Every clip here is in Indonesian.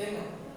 Thank you.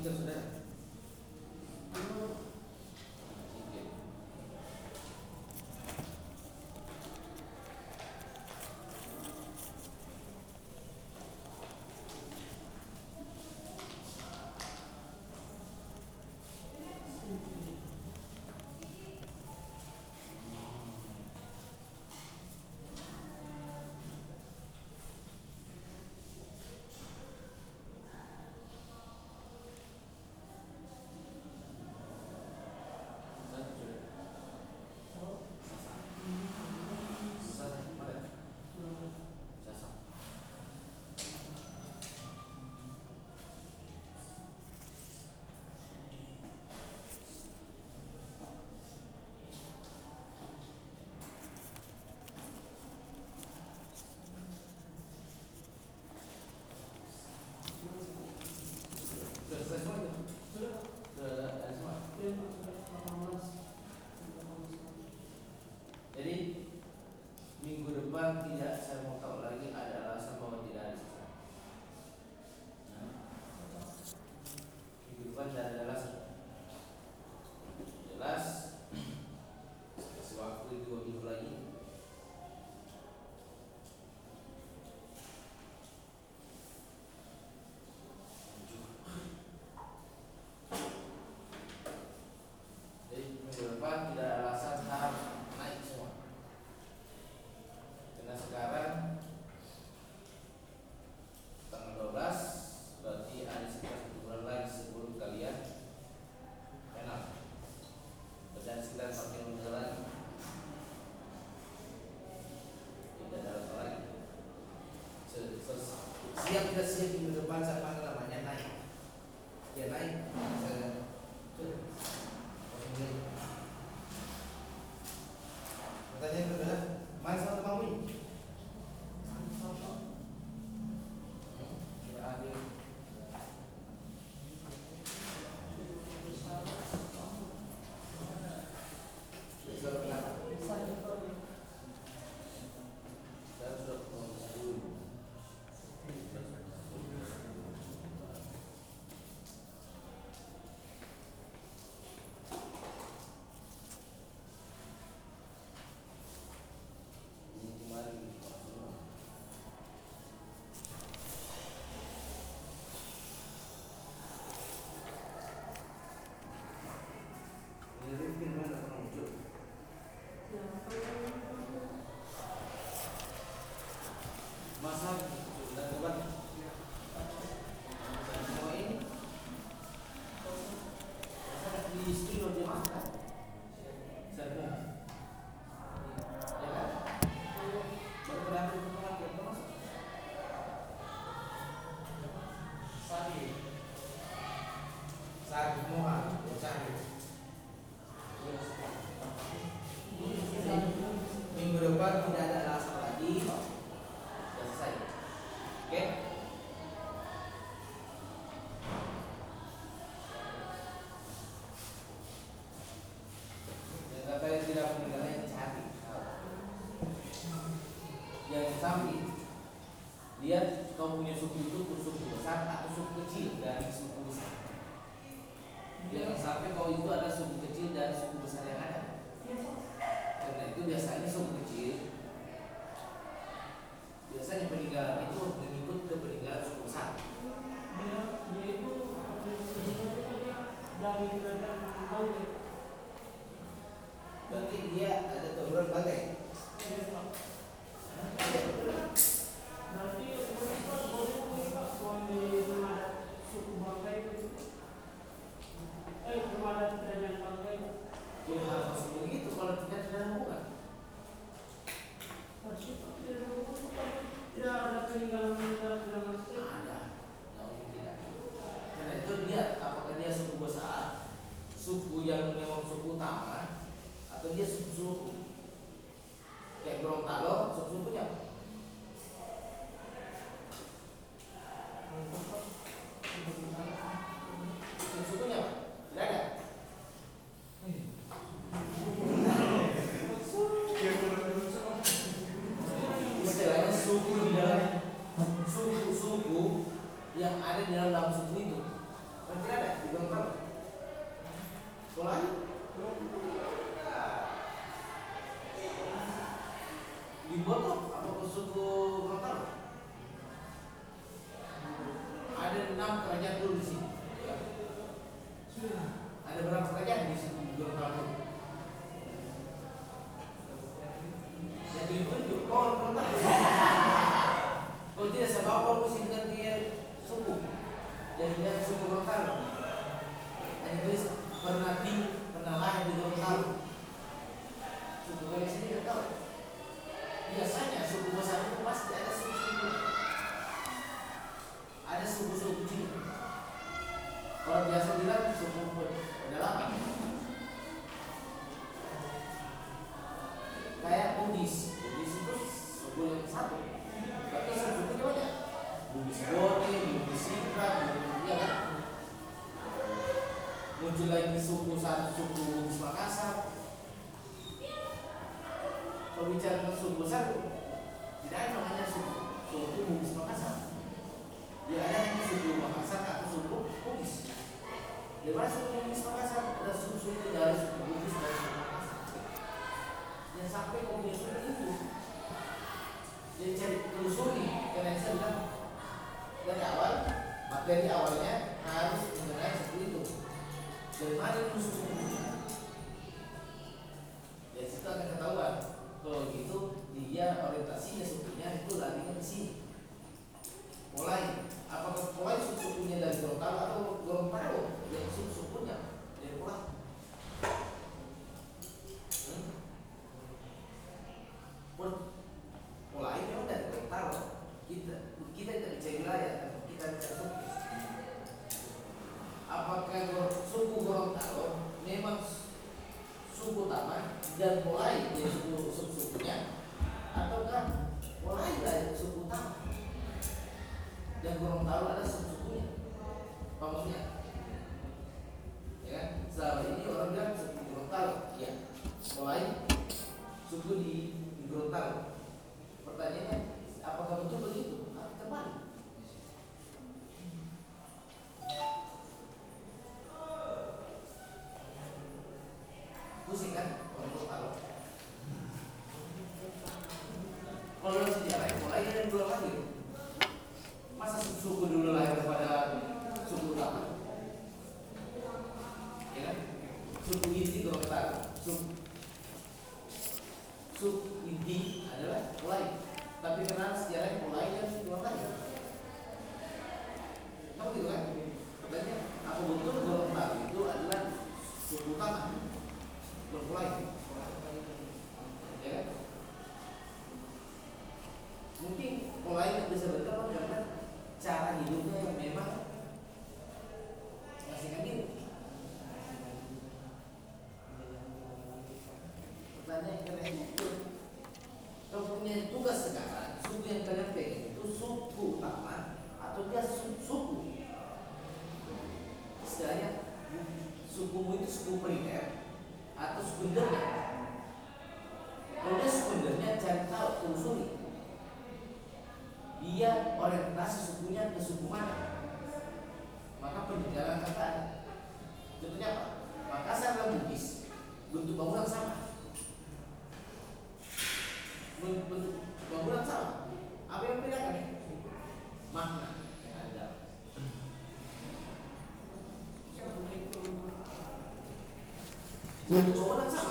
いいですね。Siap tidak pembicaraan tentang suku tidak namanya. Ya ada hanya Makassar atau. Di mana Makassar ada dari sampai itu jadi cari telusuri karena saya bilang dari awal materi awalnya harus mengenai seperti itu. Dari mana Ya situ akan ketahuan kalau gitu dia orientasinya sebetulnya itu lari ke sini. Mulai. Apakah mulai suku life. Mm-hmm.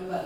就问